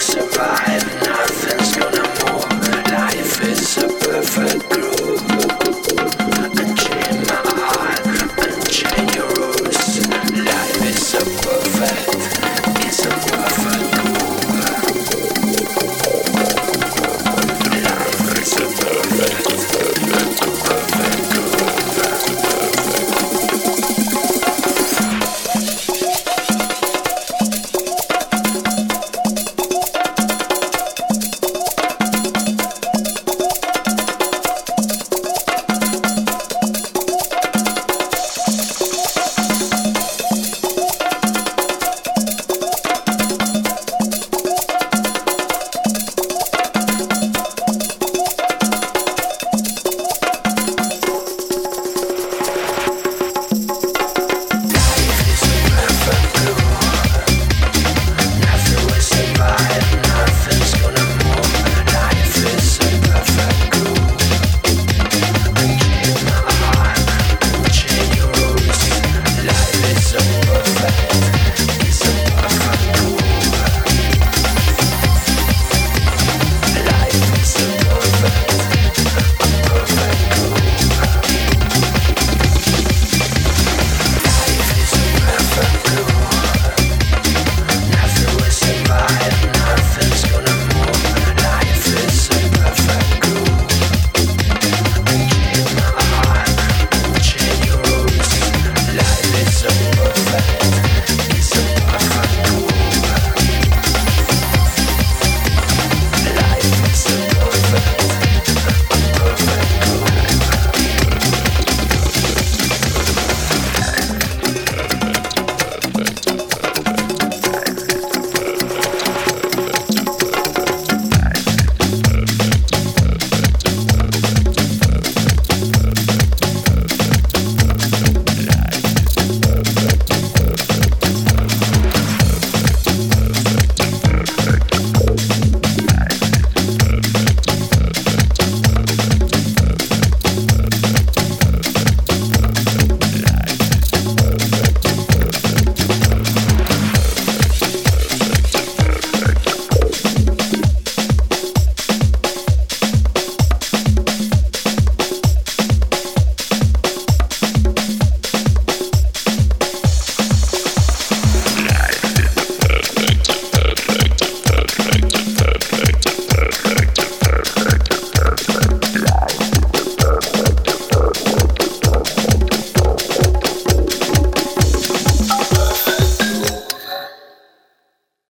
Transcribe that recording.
survive.